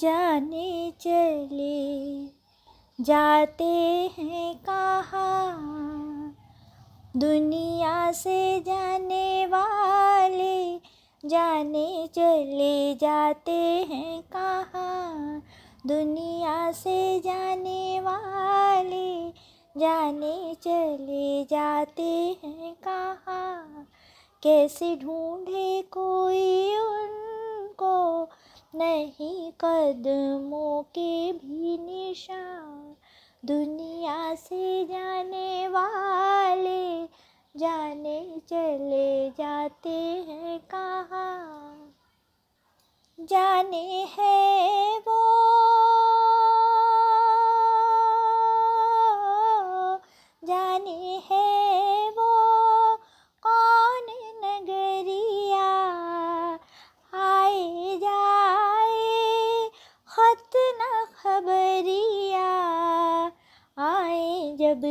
जाने चले। जाते हैं कहाँ? दुनिया से जाने वाले। जाने चले, जाते हैं कहाँ? दुनिया से जाने वाले। जाने चले, जाते हैं कहाँ? कैसे ढूंढे कोई उनको? नहीं, कदमों के भी निशान। दुनिया से जाने वाले, जाने चले जाते हैं कहाँ? जाने हैं वो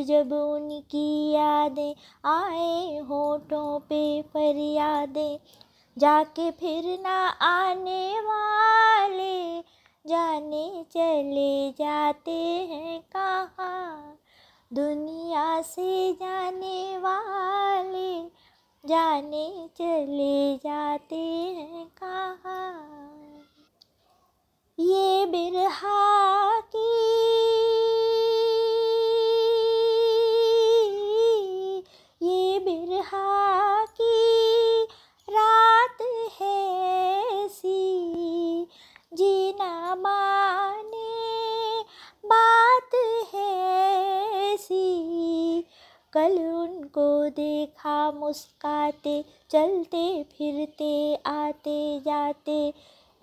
जब उनकी यादें आए होठों पे फरियादें, जाके फिर ना आने वाले, जाने चले जाते हैं कहाँ? दुनिया से जाने वाले, जाने चले जाते हैं कहाँ? ये बिरहा की मुस्काते, चलते, फिरते, आते, जाते,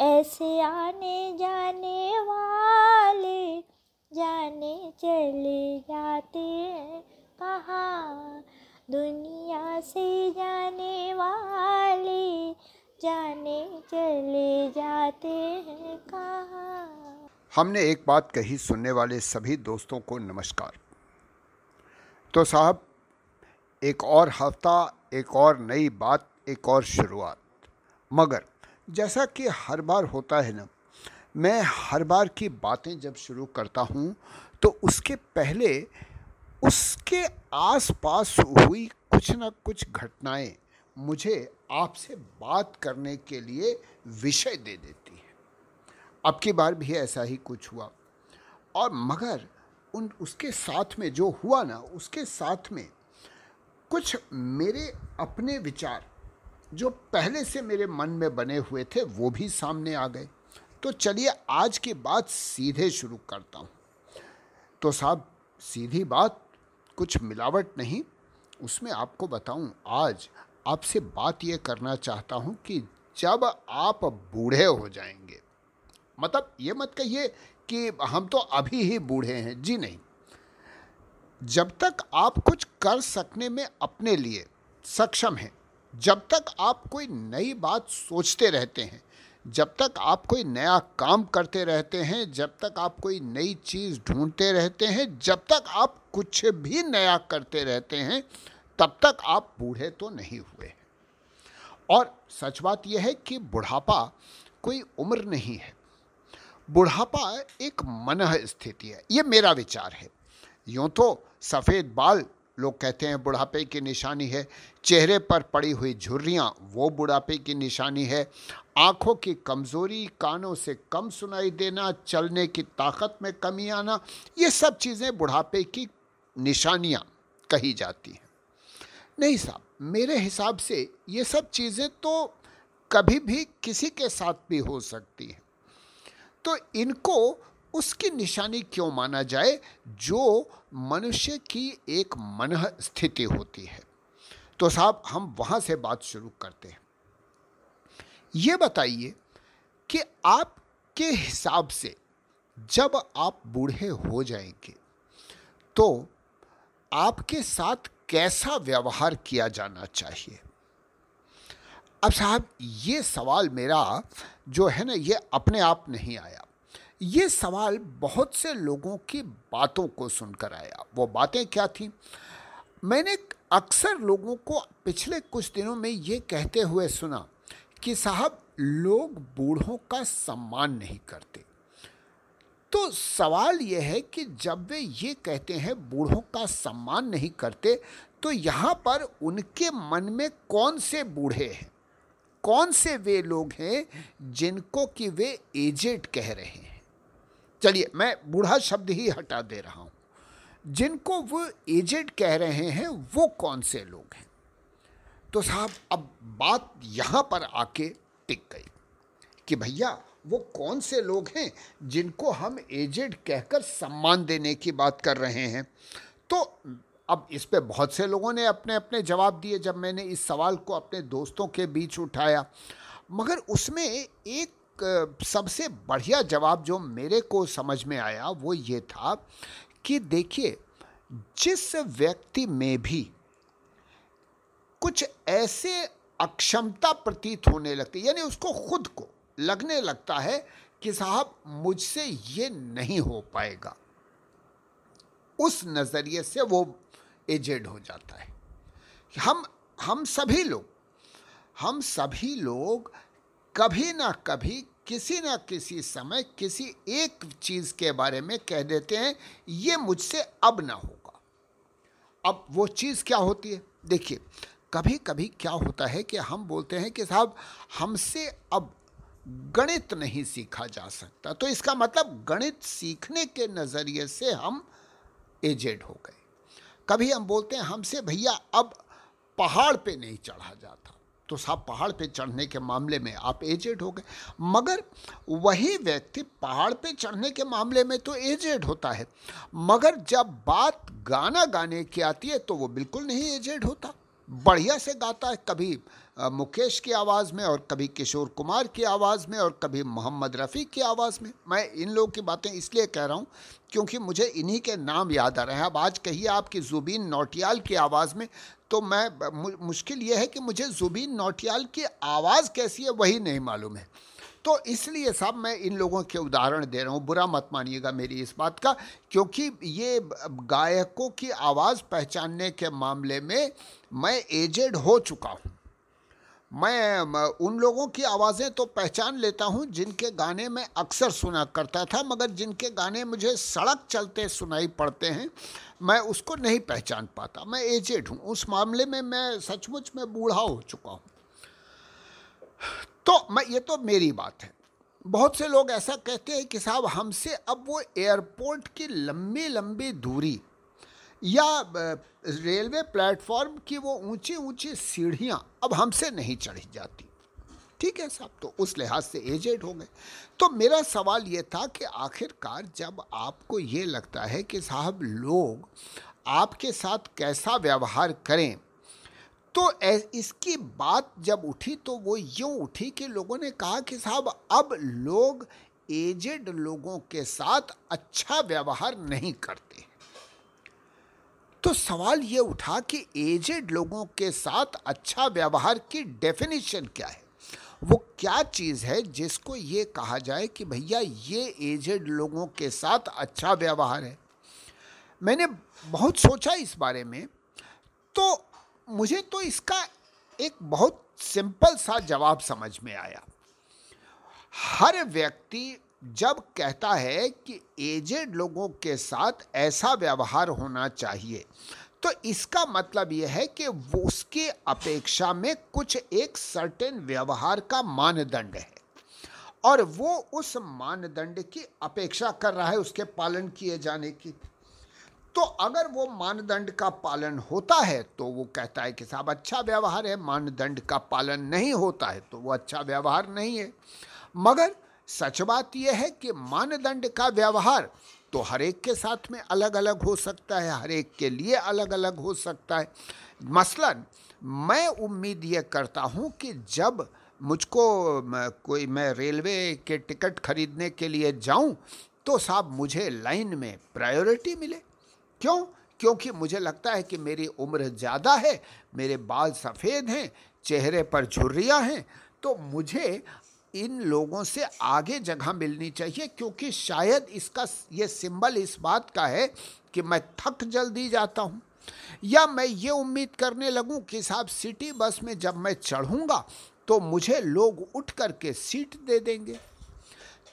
ऐसे आने जाने वाले, जाने चले जाते हैं। कहाँ? दुनिया से जाने वाले, जाने चले जाते हैं। कहाँ? हमने एक बात कही सुनने वाले सभी दोस्तों को नमस्कार। तो साहब एक और हफ़्ता, एक और नई बात, एक और शुरुआत। मगर जैसा कि हर बार होता है ना, मैं हर बार की बातें जब शुरू करता हूँ तो उसके पहले उसके आसपास हुई कुछ ना कुछ घटनाएँ मुझे आपसे बात करने के लिए विषय दे देती हैं। अब की बार भी ऐसा ही कुछ हुआ। और मगर उन, उसके साथ में जो हुआ ना, उसके साथ में कुछ मेरे अपने विचार जो पहले से मेरे मन में बने हुए थे, वो भी सामने आ गए। तो चलिए आज की बात सीधे शुरू करता हूँ। तो साहब, सीधी बात, कुछ मिलावट नहीं, उसमें आपको बताऊँ, आज आपसे बात ये करना चाहता हूँ कि जब आप बूढ़े हो जाएँगे मतलब ये मत कहिए कि हम तो अभी ही बूढ़े हैं, जी नहीं। जब तक आप कुछ कर सकने में अपने लिए सक्षम हैं, जब तक आप कोई नई बात सोचते रहते हैं, जब तक आप कोई नया काम करते रहते हैं, जब तक आप कोई नई चीज़ ढूंढते रहते हैं, जब तक आप कुछ भी नया करते रहते हैं, तब तक आप बूढ़े तो नहीं हुए और सच बात यह है कि बुढ़ापा कोई उम्र नहीं है। बुढ़ापा एक मन स्थिति है, ये मेरा विचार है। यूँ तो सफ़ेद बाल, लोग कहते हैं बुढ़ापे की निशानी है। चेहरे पर पड़ी हुई झुर्रियाँ, वो बुढ़ापे की निशानी है। आँखों की कमज़ोरी, कानों से कम सुनाई देना, चलने की ताकत में कमी आना, ये सब चीज़ें बुढ़ापे की निशानियाँ कही जाती हैं। नहीं साहब, मेरे हिसाब से ये सब चीज़ें तो कभी भी किसी के साथ भी हो सकती हैं। तो इनको उसकी निशानी क्यों माना जाए? जो मनुष्य की एक मन स्थिति होती है। तो साहब, हम वहाँ से बात शुरू करते हैं। ये बताइए कि आपके हिसाब से जब आप बूढ़े हो जाएँगे तो आपके साथ कैसा व्यवहार किया जाना चाहिए? अब साहब, ये सवाल मेरा जो है ना, ये अपने आप नहीं आया। ये सवाल बहुत से लोगों की बातों को सुनकर आया। वो बातें क्या थी? मैंने अक्सर लोगों को पिछले कुछ दिनों में ये कहते हुए सुना कि साहब, लोग बूढ़ों का सम्मान नहीं करते। तो सवाल यह है कि जब वे ये कहते हैं, बूढ़ों का सम्मान नहीं करते तो यहाँ पर उनके मन में कौन से बूढ़े हैं? कौन से वे लोग हैं जिनको कि वे एजेड कह रहे हैं? चलिए, मैं बूढ़ा शब्द ही हटा दे रहा हूँ। जिनको वो एजेड कह रहे हैं, वो कौन से लोग हैं? तो साहब, अब बात यहाँ पर आके टिक गई कि भैया, वो कौन से लोग हैं जिनको हम एजेड कहकर सम्मान देने की बात कर रहे हैं? तो अब इस पे बहुत से लोगों ने अपने अपने जवाब दिए जब मैंने इस सवाल को अपने दोस्तों के बीच उठाया। मगर उसमें एक सबसे बढ़िया जवाब जो मेरे को समझ में आया वो ये था कि देखिए, जिस व्यक्ति में भी कुछ ऐसे अक्षमता प्रतीत होने लगती, यानी उसको खुद को लगने लगता है कि साहब मुझसे ये नहीं हो पाएगा, उस नज़रिए से वो एजेड हो जाता है। हम हम सभी लोग, हम सभी लोग कभी ना कभी, किसी ना किसी समय किसी एक चीज़ के बारे में कह देते हैं, ये मुझसे अब ना होगा। अब वो चीज़ क्या होती है? देखिए कभी कभी क्या होता है कि हम बोलते हैं कि साहब, हमसे अब गणित नहीं सीखा जा सकता। तो इसका मतलब गणित सीखने के नज़रिए से हम एजेड हो गए। कभी हम बोलते हैं, हमसे भैया अब पहाड़ पे नहीं चढ़ा जाता। तो साहब पहाड़ पे चढ़ने के मामले में आप एजेड हो गए। मगर वही व्यक्ति पहाड़ पे चढ़ने के मामले में तो एजेड होता है। मगर जब बात गाना गाने की आती है तो वो बिल्कुल नहीं एजेड होता। बढ़िया से गाता है, कभी मुकेश की आवाज़ में और कभी किशोर कुमार की आवाज़ में और कभी मोहम्मद रफ़ी की आवाज़ में। मैं इन लोगों की बातें इसलिए कह रहा हूँ क्योंकि मुझे इन्हीं के नाम याद आ रहे हैं। अब आज कहिए आपकी ज़ुबीन नोटियाल की आवाज़ में तो मैं, मुश्किल ये है कि मुझे ज़ुबीन नोटियाल की आवाज़ कैसी है वही नहीं मालूम है। तो इसलिए साहब मैं इन लोगों के उदाहरण दे रहा हूँ। बुरा मत मानिएगा मेरी इस बात का, क्योंकि ये गायकों की आवाज़ पहचानने के मामले में मैं एजेड हो चुका हूँ। मैं उन लोगों की आवाज़ें तो पहचान लेता हूँ जिनके गाने मैं अक्सर सुना करता था, मगर जिनके गाने मुझे सड़क चलते सुनाई पड़ते हैं, मैं उसको नहीं पहचान पाता। मैं एजेड हूँ। उस मामले में मैं सचमुच में बूढ़ा हो चुका हूँ। तो मैं, ये तो मेरी बात है। बहुत से लोग ऐसा कहते हैं कि साहब, हमसे अब वो एयरपोर्ट की लंबी लंबी दूरी या रेलवे प्लेटफॉर्म की वो ऊँची ऊँची सीढ़ियाँ अब हमसे नहीं चढ़ी जाती। ठीक है साहब तो उस लिहाज से एजेड हो गए। तो मेरा सवाल ये था कि आखिरकार जब आपको ये लगता है कि साहब, लोग आपके साथ कैसा व्यवहार करें तो इसकी बात जब उठी तो वो यूँ उठी कि लोगों ने कहा कि साहब, अब लोग एजेड लोगों के साथ अच्छा व्यवहार नहीं करते तो सवाल ये उठा कि एजेड लोगों के साथ अच्छा व्यवहार की डेफिनेशन क्या है? वो क्या चीज़ है जिसको ये कहा जाए कि भैया ये एजेड लोगों के साथ अच्छा व्यवहार है? मैंने बहुत सोचा इस बारे में। तो मुझे तो इसका एक बहुत सिंपल सा जवाब समझ में आया। हर व्यक्ति जब कहता है कि एजेड लोगों के साथ ऐसा व्यवहार होना चाहिए तो इसका मतलब यह है कि वो उसकी अपेक्षा में कुछ एक सर्टेन व्यवहार का मानदंड है और वो उस मानदंड की अपेक्षा कर रहा है उसके पालन किए जाने की। तो अगर वो मानदंड का पालन होता है तो वो कहता है कि साहब अच्छा व्यवहार है, मानदंड का पालन नहीं होता है तो वो अच्छा व्यवहार नहीं है। मगर सच बात यह है कि मानदंड का व्यवहार तो हर एक के साथ में अलग अलग हो सकता है, हर एक के लिए अलग अलग हो सकता है। मसलन, मैं उम्मीद ये करता हूँ कि जब मुझको कोई मैं रेलवे के टिकट खरीदने के लिए जाऊँ तो साहब मुझे लाइन में प्रायोरिटी मिले। क्यों? क्योंकि मुझे लगता है कि मेरी उम्र ज़्यादा है, मेरे बाल सफ़ेद हैं, चेहरे पर झुर्रियाँ हैं तो मुझे इन लोगों से आगे जगह मिलनी चाहिए, क्योंकि शायद इसका ये सिंबल इस बात का है कि मैं थक जल्दी जाता हूँ, या मैं ये उम्मीद करने लगूँ कि साहब सिटी बस में जब मैं चढ़ूँगा तो मुझे लोग उठ कर के सीट दे देंगे।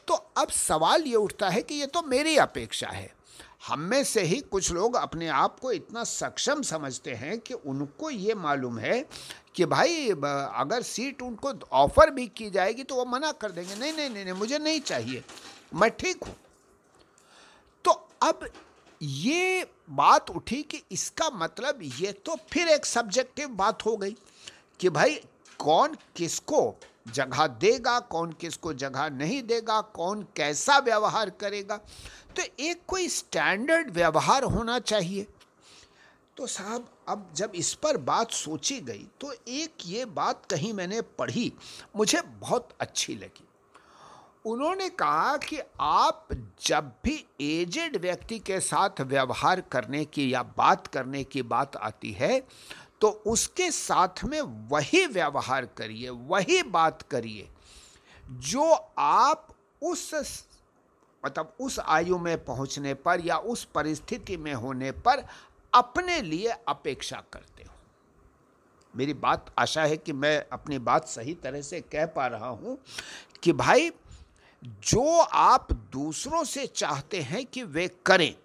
तो अब सवाल ये उठता है कि ये तो मेरी अपेक्षा है। हम में से ही कुछ लोग अपने आप को इतना सक्षम समझते हैं कि उनको ये मालूम है कि भाई अगर सीट उनको ऑफ़र भी की जाएगी तो वो मना कर देंगे। नहीं नहीं नहीं, नहीं मुझे नहीं चाहिए। मैं ठीक हूँ। तो अब ये बात उठी कि इसका मतलब ये तो फिर एक सब्जेक्टिव बात हो गई कि भाई कौन किसको जगह देगा, कौन किसको जगह नहीं देगा, कौन कैसा व्यवहार करेगा। तो एक कोई स्टैंडर्ड व्यवहार होना चाहिए। तो साहब, अब जब इस पर बात सोची गई तो एक ये बात कहीं मैंने पढ़ी, मुझे बहुत अच्छी लगी। उन्होंने कहा कि आप जब भी एजेड व्यक्ति के साथ व्यवहार करने की या बात करने की बात आती है तो उसके साथ में वही व्यवहार करिए, वही बात करिए। जो आप उस मतलब उस आयु में पहुँचने पर या उस परिस्थिति में होने पर अपने लिए अपेक्षा करते हो। मेरी बात, आशा है कि मैं अपनी बात सही तरह से कह पा रहा हूँ कि भाई, जो आप दूसरों से चाहते हैं कि वे करें,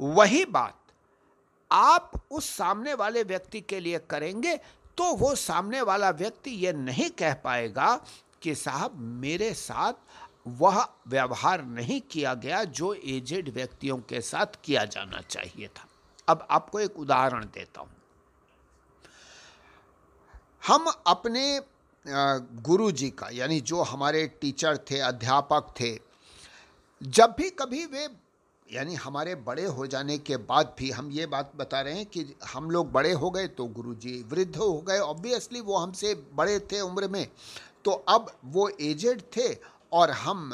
वही बात आप उस सामने वाले व्यक्ति के लिए करेंगे तो वो सामने वाला व्यक्ति ये नहीं कह पाएगा कि साहब, मेरे साथ वह व्यवहार नहीं किया गया जो एजेड व्यक्तियों के साथ किया जाना चाहिए था। अब आपको एक उदाहरण देता हूँ। हम अपने गुरु जी का, यानी जो हमारे टीचर थे, अध्यापक थे, जब भी कभी वे यानी हमारे बड़े हो जाने के बाद भी हम ये बात बता रहे हैं कि हम लोग बड़े हो गए तो गुरुजी वृद्ध हो गए। ऑब्वियसली वो हमसे बड़े थे उम्र में। तो अब वो एजेड थे और हम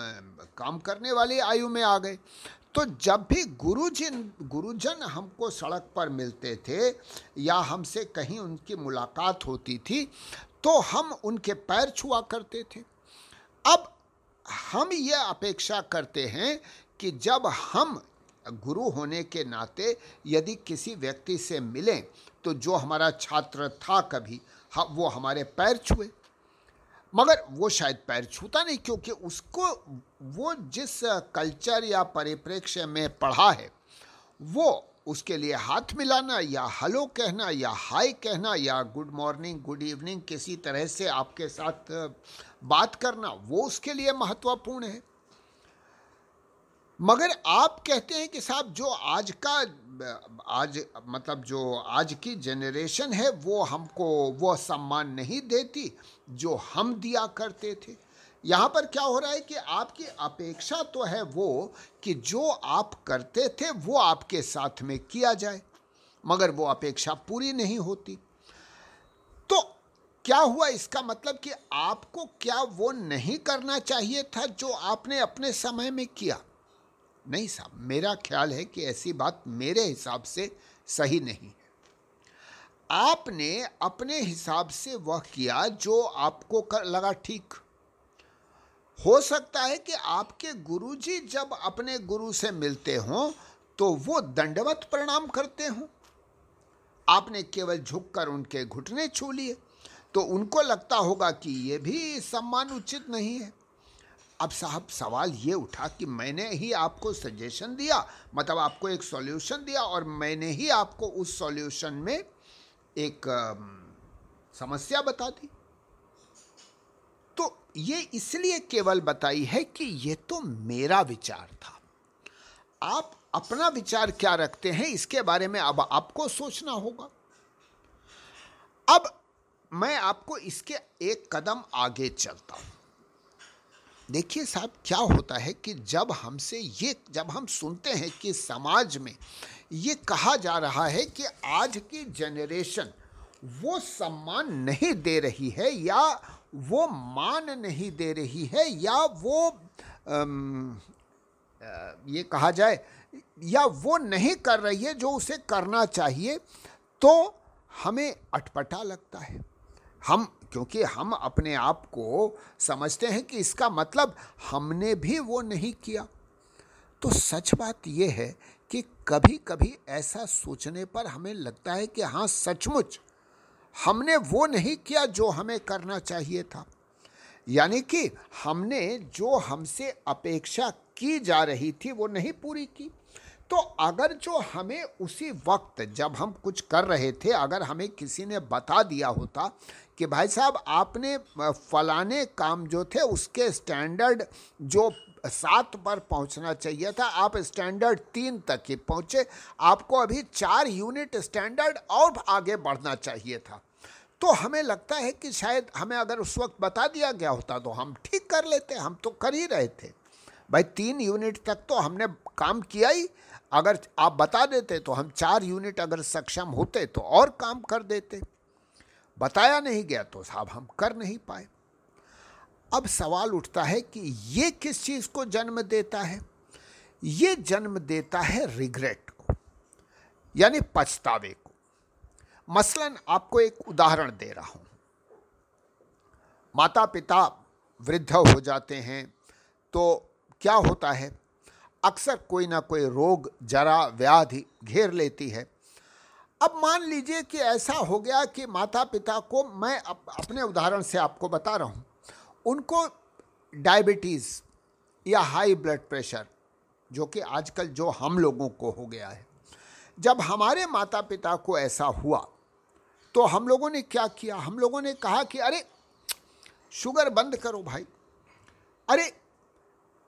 काम करने वाली आयु में आ गए। तो जब भी गुरुजन गुरुजन हमको सड़क पर मिलते थे या हमसे कहीं उनकी मुलाकात होती थी तो हम उनके पैर छुआ करते थे। अब हम ये अपेक्षा करते हैं कि जब हम गुरु होने के नाते यदि किसी व्यक्ति से मिलें तो जो हमारा छात्र था कभी वो हमारे पैर छुए। मगर वो शायद पैर छूता नहीं, क्योंकि उसको, वो जिस कल्चर या परिप्रेक्ष्य में पढ़ा है, वो उसके लिए हाथ मिलाना या हेलो कहना या हाय कहना या गुड मॉर्निंग, गुड इवनिंग, किसी तरह से आपके साथ बात करना, वो उसके लिए महत्वपूर्ण है। मगर आप कहते हैं कि साहब, जो आज का, आज मतलब जो आज की जनरेशन है, वो हमको, वो सम्मान नहीं देती जो हम दिया करते थे। यहाँ पर क्या हो रहा है कि आपकी अपेक्षा तो है वो कि जो आप करते थे, वो आपके साथ में किया जाए, मगर वो अपेक्षा पूरी नहीं होती। तो क्या हुआ इसका मतलब कि आपको क्या वो नहीं करना चाहिए था जो आपने अपने समय में किया? नहीं साहब, मेरा ख्याल है कि ऐसी बात मेरे हिसाब से सही नहीं है। आपने अपने हिसाब से वह किया जो आपको कर लगा ठीक। हो सकता है कि आपके गुरुजी जब अपने गुरु से मिलते हों तो वो दंडवत प्रणाम करते हों। आपने केवल झुककर उनके घुटने छू लिए तो उनको लगता होगा कि ये भी सम्मान उचित नहीं है। अब साहब, सवाल ये उठा कि मैंने ही आपको सजेशन दिया मतलब आपको एक सॉल्यूशन दिया और मैंने ही आपको उस सॉल्यूशन में एक समस्या बता दी। तो ये इसलिए केवल बताई है कि ये तो मेरा विचार था। आप अपना विचार क्या रखते हैं, इसके बारे में अब आपको सोचना होगा। अब मैं आपको इसके एक कदम आगे चलता हूँ। देखिए साहब क्या होता है कि जब हमसे ये जब हम सुनते हैं कि समाज में ये कहा जा रहा है कि आज की जनरेशन वो सम्मान नहीं दे रही है या वो मान नहीं दे रही है या वो आम, ये कहा जाए या वो नहीं कर रही है जो उसे करना चाहिए तो हमें अटपटा लगता है। हम, क्योंकि हम अपने आप को समझते हैं कि इसका मतलब हमने भी वो नहीं किया। तो सच बात यह है कि कभी कभी ऐसा सोचने पर हमें लगता है कि हाँ सचमुच हमने वो नहीं किया जो हमें करना चाहिए था। यानी कि हमने जो हमसे अपेक्षा की जा रही थी, वो नहीं पूरी की। तो अगर जो हमें उसी वक्त जब हम कुछ कर रहे थे, अगर हमें किसी ने बता दिया होता कि भाई साहब आपने फलाने काम जो थे उसके स्टैंडर्ड जो सात पर पहुँचना चाहिए था, आप स्टैंडर्ड तीन तक ही पहुँचे। आपको अभी चार यूनिट स्टैंडर्ड और आगे बढ़ना चाहिए था। तो हमें लगता है कि शायद हमें अगर उस वक्त बता दिया गया होता तो हम ठीक कर लेते, हम तो कर ही रहे थे। भाई तीन यूनिट तक तो हमने काम किया ही अगर आप बता देते तो हम चार यूनिट अगर सक्षम होते तो और काम कर देते। बताया नहीं गया तो साहब हम कर नहीं पाए। अब सवाल उठता है कि ये किस चीज़ को जन्म देता है? ये जन्म देता है रिग्रेट को, यानी पछतावे को। मसलन आपको एक उदाहरण दे रहा हूँ। माता पिता वृद्ध हो जाते हैं तो क्या होता है? अक्सर कोई ना कोई रोग जरा व्याधि घेर लेती है। अब मान लीजिए कि ऐसा हो गया कि माता पिता को मैं अप, अपने उदाहरण से आपको बता रहा हूँ। उनको डायबिटीज़ या हाई ब्लड प्रेशर जो कि आजकल जो हम लोगों को हो गया है। जब हमारे माता पिता को ऐसा हुआ तो हम लोगों ने क्या किया? हम लोगों ने कहा कि अरे शुगर बंद करो भाई। अरे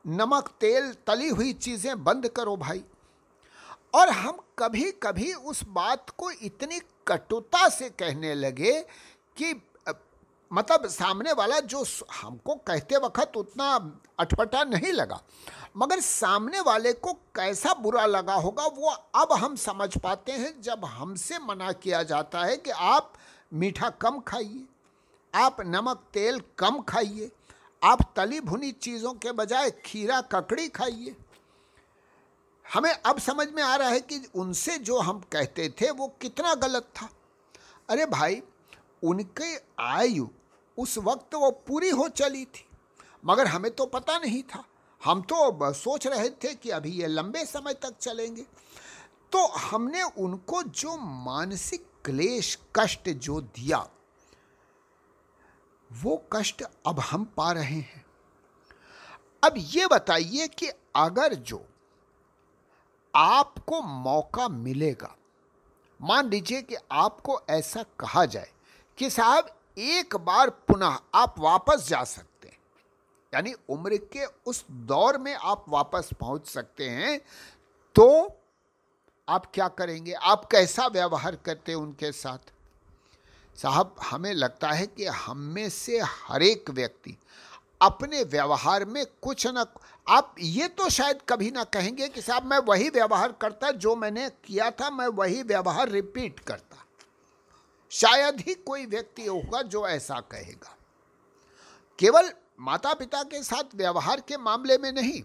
नमक, तेल, तली हुई चीज़ें बंद करो भाई। और हम कभी कभी उस बात को इतनी कटुता से कहने लगे कि मतलब सामने वाला जो हमको कहते वक्त उतना अटपटा नहीं लगा, मगर सामने वाले को कैसा बुरा लगा होगा, वो अब हम समझ पाते हैं जब हमसे मना किया जाता है कि आप मीठा कम खाइए, आप नमक, तेल कम खाइए। आप तली भुनी चीज़ों के बजाय खीरा ककड़ी खाइए। हमें अब समझ में आ रहा है कि उनसे जो हम कहते थे वो कितना गलत था। अरे भाई, उनके आयु उस वक्त वो पूरी हो चली थी, मगर हमें तो पता नहीं था। हम तो सोच रहे थे कि अभी ये लंबे समय तक चलेंगे। तो हमने उनको जो मानसिक क्लेश, कष्ट जो दिया वो कष्ट अब हम पा रहे हैं। अब ये बताइए कि अगर जो आपको मौका मिलेगा, मान लीजिए कि आपको ऐसा कहा जाए कि साहब, एक बार पुनः आप वापस जा सकते हैं। यानी उम्र के उस दौर में आप वापस पहुँच सकते हैं तो आप क्या करेंगे? आप कैसा व्यवहार करते हैं उनके साथ? साहब, हमें लगता है कि हम में से हर एक व्यक्ति अपने व्यवहार में कुछ न आप ये तो शायद कभी ना कहेंगे कि साहब, मैं वही व्यवहार करता जो मैंने किया था, मैं वही व्यवहार रिपीट करता। शायद ही कोई व्यक्ति होगा जो ऐसा कहेगा। केवल माता पिता के साथ व्यवहार के मामले में नहीं,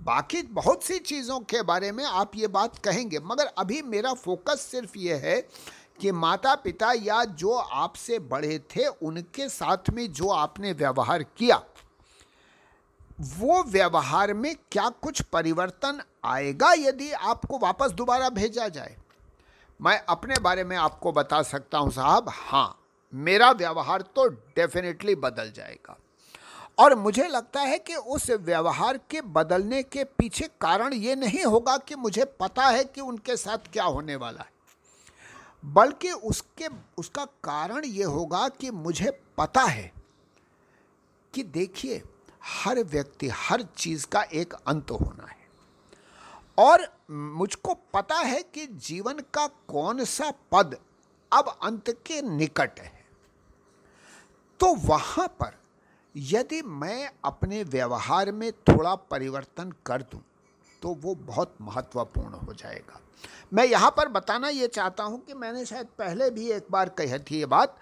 बाकी बहुत सी चीज़ों के बारे में आप ये बात कहेंगे, मगर अभी मेरा फोकस सिर्फ़ ये है कि माता पिता या जो आपसे बड़े थे, उनके साथ में जो आपने व्यवहार किया, वो व्यवहार में क्या कुछ परिवर्तन आएगा यदि आपको वापस दोबारा भेजा जाए? मैं अपने बारे में आपको बता सकता हूँ, साहब। हाँ मेरा व्यवहार तो डेफिनेटली बदल जाएगा। और मुझे लगता है कि उस व्यवहार के बदलने के पीछे कारण ये नहीं होगा कि मुझे पता है कि उनके साथ क्या होने वाला है। बल्कि उसके, उसका कारण ये होगा कि मुझे पता है कि देखिए, हर व्यक्ति, हर चीज़ का एक अंत होना है। और मुझको पता है कि जीवन का कौन सा पद अब अंत के निकट है। तो वहाँ पर यदि मैं अपने व्यवहार में थोड़ा परिवर्तन कर दूँ तो वो बहुत महत्वपूर्ण हो जाएगा। मैं यहाँ पर बताना ये चाहता हूँ कि मैंने शायद पहले भी एक बार कही थी ये बात,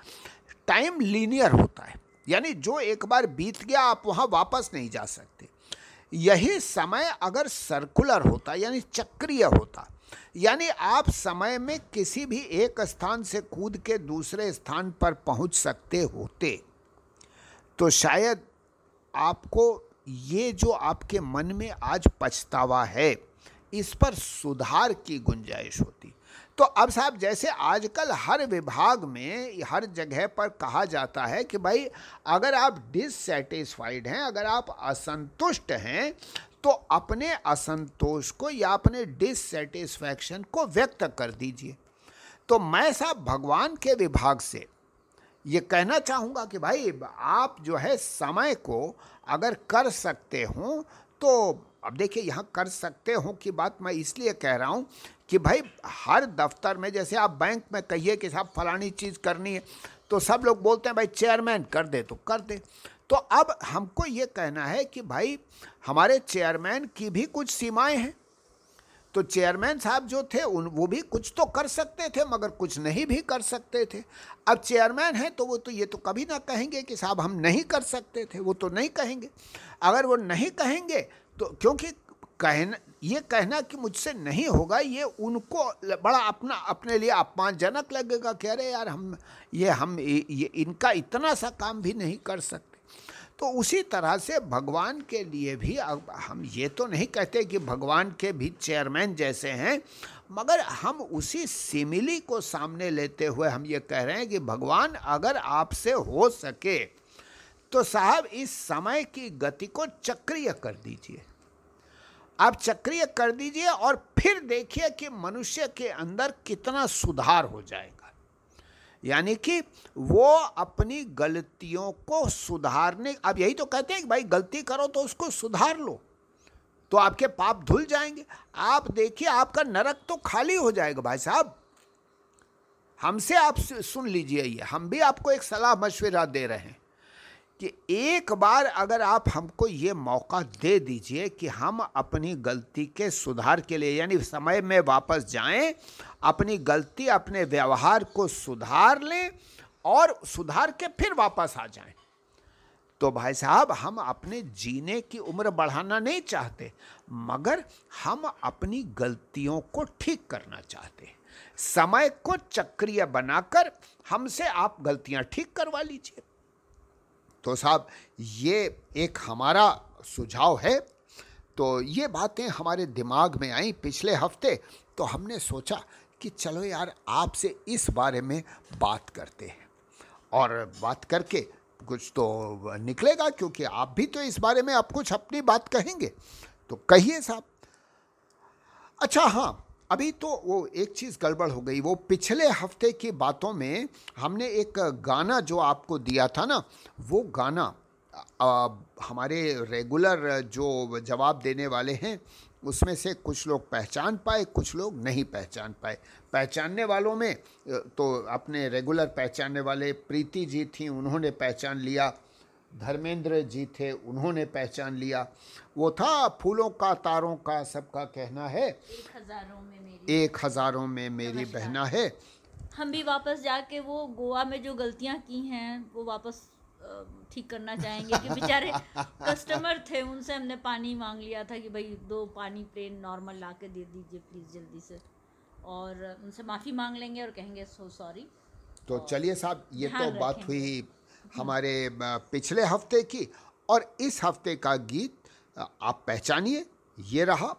टाइम लीनियर होता है। यानी जो एक बार बीत गया, आप वहाँ वापस नहीं जा सकते। यही समय अगर सर्कुलर होता, यानी चक्रीय होता, यानी आप समय में किसी भी एक स्थान से कूद के दूसरे स्थान पर पहुँच सकते होते तो शायद आपको ये जो आपके मन में आज पछतावा है, इस पर सुधार की गुंजाइश होती। तो अब साहब, जैसे आजकल हर विभाग में, हर जगह पर कहा जाता है कि भाई, अगर आप डिससेटिस्फाइड हैं, अगर आप असंतुष्ट हैं तो अपने असंतोष को या अपने डिससेटिस्फैक्शन को व्यक्त कर दीजिए। तो मैं साहब, भगवान के विभाग से ये कहना चाहूँगा कि भाई, आप जो है समय को अगर कर सकते हो तो अब देखिए, यहाँ कर सकते हो की बात मैं इसलिए कह रहा हूँ कि भाई, हर दफ्तर में जैसे आप बैंक में कहिए कि साहब, फलानी चीज़ करनी है तो सब लोग बोलते हैं, भाई चेयरमैन कर दे तो कर दे। तो अब हमको ये कहना है कि भाई, हमारे चेयरमैन की भी कुछ सीमाएँ हैं। तो चेयरमैन साहब जो थे, उन, वो भी कुछ तो कर सकते थे, मगर कुछ नहीं भी कर सकते थे। अब चेयरमैन हैं तो वो तो ये तो कभी ना कहेंगे कि साहब हम नहीं कर सकते थे, वो तो नहीं कहेंगे। अगर वो नहीं कहेंगे तो क्योंकि कहना, ये कहना कि मुझसे नहीं होगा, ये उनको बड़ा अपना, अपने लिए अपमानजनक लगेगा कह रहे यार हम, ये हम ये इनका इतना सा काम भी नहीं कर सकते। तो उसी तरह से भगवान के लिए भी अब हम ये तो नहीं कहते कि भगवान के भी चेयरमैन जैसे हैं, मगर हम उसी सिमिली को सामने लेते हुए हम ये कह रहे हैं कि भगवान अगर आपसे हो सके तो साहब इस समय की गति को चक्रिय कर दीजिए। आप चक्रिय कर दीजिए और फिर देखिए कि मनुष्य के अंदर कितना सुधार हो जाएगा। यानी कि वो अपनी गलतियों को सुधारने, अब यही तो कहते हैं कि भाई गलती करो तो उसको सुधार लो तो आपके पाप धुल जाएँगे। आप देखिए, आपका नरक तो खाली हो जाएगा भाई साहब। हमसे आप सुन लीजिए ये, हम भी आपको एक सलाह मशवरा दे रहे हैं। कि एक बार अगर आप हमको ये मौका दे दीजिए कि हम अपनी गलती के सुधार के लिए, यानी समय में वापस जाएँ, अपनी गलती, अपने व्यवहार को सुधार लें और सुधार के फिर वापस आ जाएँ। तो भाई साहब, हम अपने जीने की उम्र बढ़ाना नहीं चाहते, मगर हम अपनी गलतियों को ठीक करना चाहते समय को चक्रिय बनाकर हमसे आप गलतियाँ ठीक करवा लीजिए। तो साहब, ये एक हमारा सुझाव है। तो ये बातें हमारे दिमाग में आई पिछले हफ़्ते तो हमने सोचा कि चलो यार, आपसे इस बारे में बात करते हैं। और बात करके कुछ तो निकलेगा, क्योंकि आप भी तो इस बारे में आप कुछ अपनी बात कहेंगे। तो कहिए साहब। अच्छा हाँ अभी तो वो एक चीज़ गड़बड़ हो गई। वो पिछले हफ़्ते की बातों में हमने एक गाना जो आपको दिया था ना वो गाना आ, हमारे रेगुलर जो जवाब देने वाले हैं उसमें से कुछ लोग पहचान पाए कुछ लोग नहीं पहचान पाए। पहचानने वालों में तो अपने रेगुलर पहचानने वाले प्रीति जी थी उन्होंने पहचान लिया। धर्मेंद्र जी थे उन्होंने पहचान लिया। वो था फूलों का तारों का सबका कहना है। एक हज़ारों में मेरी एक हज़ारों में मेरी बहना है। हम भी वापस जाके वो गोवा में जो गलतियाँ की हैं वो वापस ठीक करना चाहेंगे कि बेचारे कस्टमर थे उनसे हमने पानी मांग लिया था कि भाई दो पानी प्लेन नॉर्मल ला के दे दीजिए प्लीज़ जल्दी से। और उनसे माफ़ी मांग लेंगे और कहेंगे सो सॉरी तो चलिए साहब ये तो बात हुई हमारे पिछले हफ़्ते की। और इस हफ़्ते का गीत आप पहचानिए ये रहा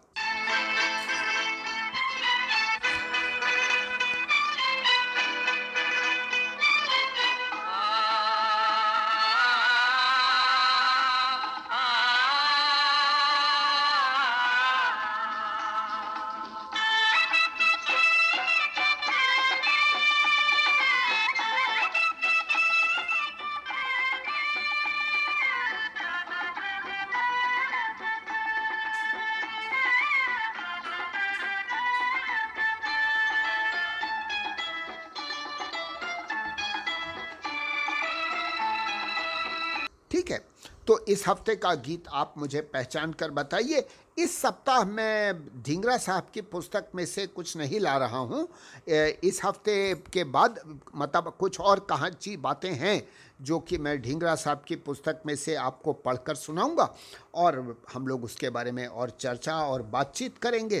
इस हफ़्ते का गीत आप मुझे पहचान कर बताइए। इस सप्ताह मैं ढींगरा साहब की पुस्तक में से कुछ नहीं ला रहा हूँ। इस हफ़्ते के बाद मतलब कुछ और कहाची बातें हैं जो कि मैं ढींगरा साहब की पुस्तक में से आपको पढ़कर सुनाऊँगा और हम लोग उसके बारे में और चर्चा और बातचीत करेंगे।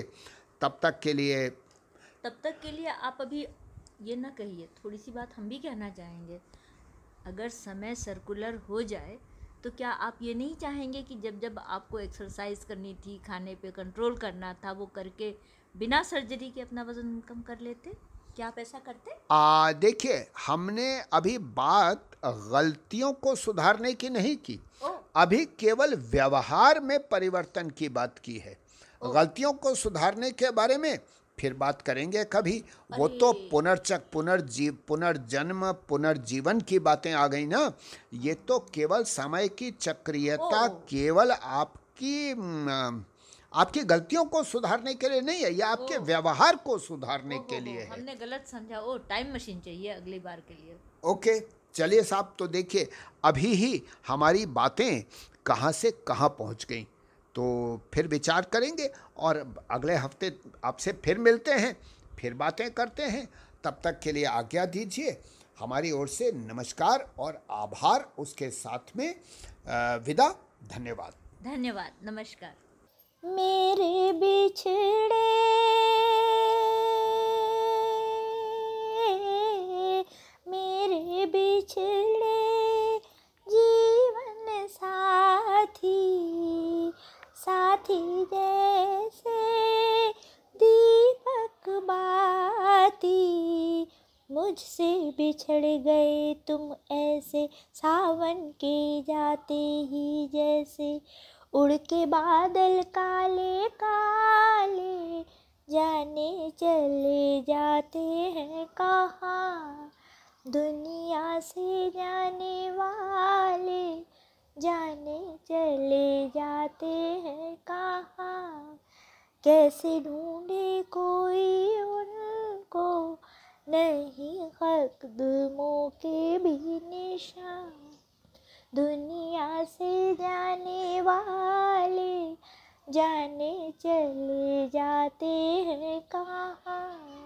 तब तक के लिए तब तक के लिए आप अभी ये ना कहिए, थोड़ी सी बात हम भी कहना चाहेंगे। अगर समय सर्कुलर हो जाए तो क्या आप ये नहीं चाहेंगे कि जब जब आपको एक्सरसाइज करनी थी खाने पे कंट्रोल करना था वो करके बिना सर्जरी के अपना वज़न कम कर लेते? क्या आप ऐसा करते? देखिए हमने अभी बात गलतियों को सुधारने की नहीं की। ओ। अभी केवल व्यवहार में परिवर्तन की बात की है। गलतियों को सुधारने के बारे में फिर बात करेंगे कभी। वो तो पुनर्चक पुनर्जीव पुनर्जन्म पुनर्जीवन की बातें आ गई ना। ये तो केवल समय की चक्रियता केवल आपकी आपकी गलतियों को सुधारने के लिए नहीं है या आपके व्यवहार को सुधारने के लिए है। हमने गलत समझा। ओ टाइम मशीन चाहिए अगली बार के लिए। ओके चलिए साहब तो देखिए अभी ही हमारी बातें कहाँ से कहाँ पहुँच गई। तो फिर विचार करेंगे और अगले हफ़्ते आपसे फिर मिलते हैं फिर बातें करते हैं। तब तक के लिए आज्ञा दीजिए। हमारी ओर से नमस्कार और आभार। उसके साथ में विदा। धन्यवाद। धन्यवाद। नमस्कार। मेरे बिछड़े मेरे बिछड़े साथी जैसे दीपक बाती। मुझसे बिछड़ गए तुम ऐसे सावन के जाते ही जैसे। उड़ के बादल काले काले, जाने चले जाते हैं कहाँ। दुनिया से जाने वाले जाने चले जाते हैं कहाँ? कैसे ढूंढे कोई उनको? नहीं कदमों के भी निशान। दुनिया से जाने वाले, जाने चले जाते हैं कहाँ?